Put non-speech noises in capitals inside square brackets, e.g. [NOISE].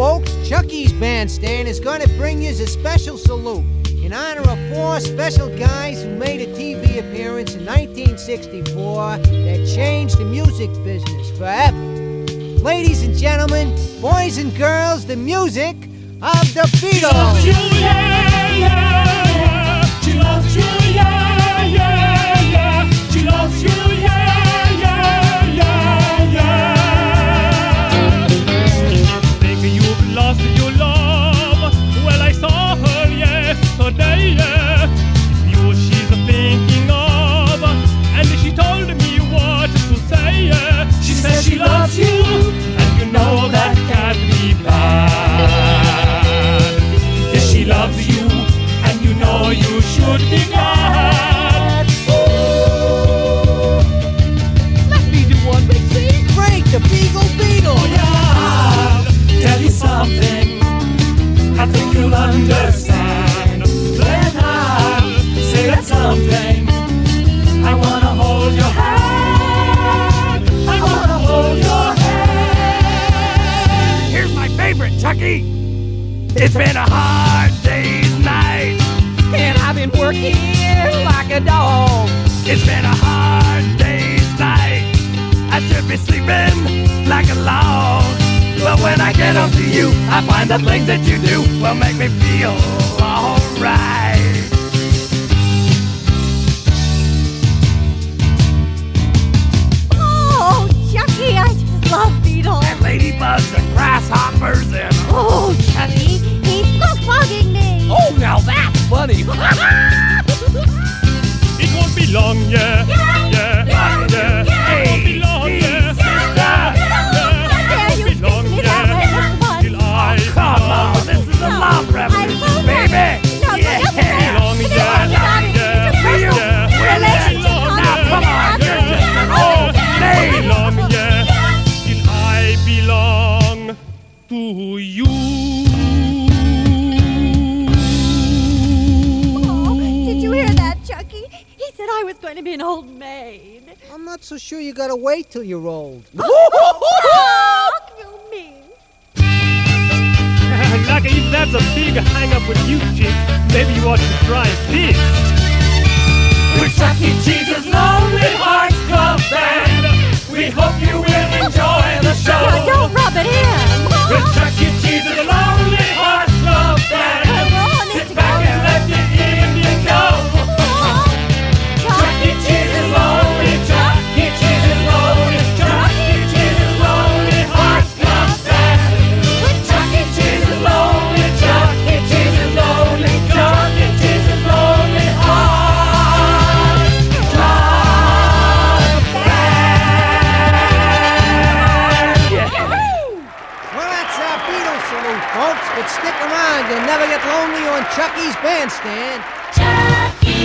folks, Chucky's Bandstand is going to bring you a special salute in honor of four special guys who made a TV appearance in 1964 that changed the music business forever. Ladies and gentlemen, boys and girls, the music of the Beatles. lucky. It's been a hard day's night, and I've been working like a dog. It's been a hard day's night. I should be sleeping like a log. But when I get up to you, I find the things that you do will make me feel long. was going to be an old maid. I'm not so sure you gotta wait till you're old. [LAUGHS] Fuck you mean. [LAUGHS] Naka, if that's a big hang up with you, chick, maybe you ought to try this. You'll never get lonely on Chucky's Bandstand. Chucky!